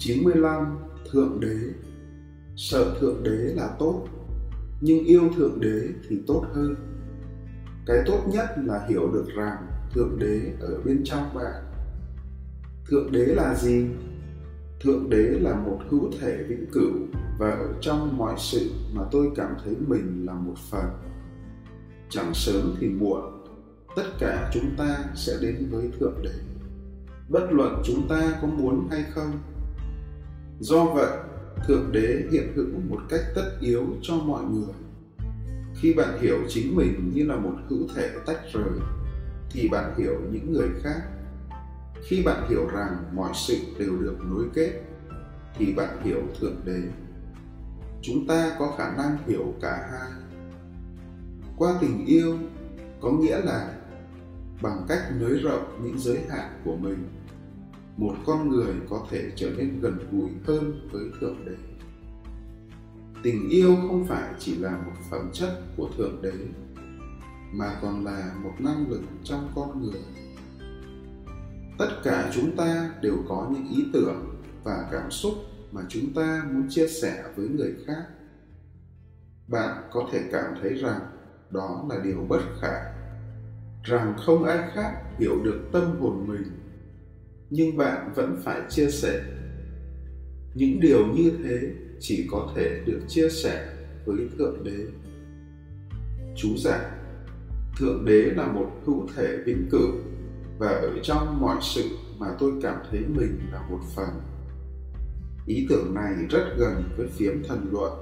95 Thượng Đế Sợ Thượng Đế là tốt, nhưng yêu Thượng Đế thì tốt hơn. Cái tốt nhất là hiểu được rằng Thượng Đế ở bên trong bạn. Thượng Đế là gì? Thượng Đế là một hữu thể vĩnh cửu và ở trong mọi sự mà tôi cảm thấy mình là một phần. Chẳng sớm thì muộn, tất cả chúng ta sẽ đến với Thượng Đế. Bất luận chúng ta có muốn hay không. Do vậy, Thượng Đế hiện hữu một cách tất yếu cho mọi người. Khi bạn hiểu chính mình như là một hữu thể tách rời, thì bạn hiểu những người khác. Khi bạn hiểu rằng mọi sự đều được nối kết thì bạn hiểu thượng đế. Chúng ta có khả năng hiểu cả hai. Qua tình yêu có nghĩa là bằng cách nới rộng những giới hạn của mình một con người có thể trở nên gần gũi hơn với thượng đế. Tình yêu không phải chỉ là một phẩm chất của thượng đế, mà còn là một năng lực trong con người. Tất cả chúng ta đều có những ý tưởng và cảm xúc mà chúng ta muốn chia sẻ với người khác. Bạn có thể cảm thấy rằng đó là điều bất khả, rằng không ai khác hiểu được tâm hồn mình nhưng bạn vẫn phải chia sẻ. Những điều như thế chỉ có thể được chia sẻ với thượng đế. Chú giải thượng đế là một hữu thể vĩnh cửu và ở trong mọi sự mà tôi cảm thấy mình là một phần. Ý tưởng này rất gần với phiếm thần luận.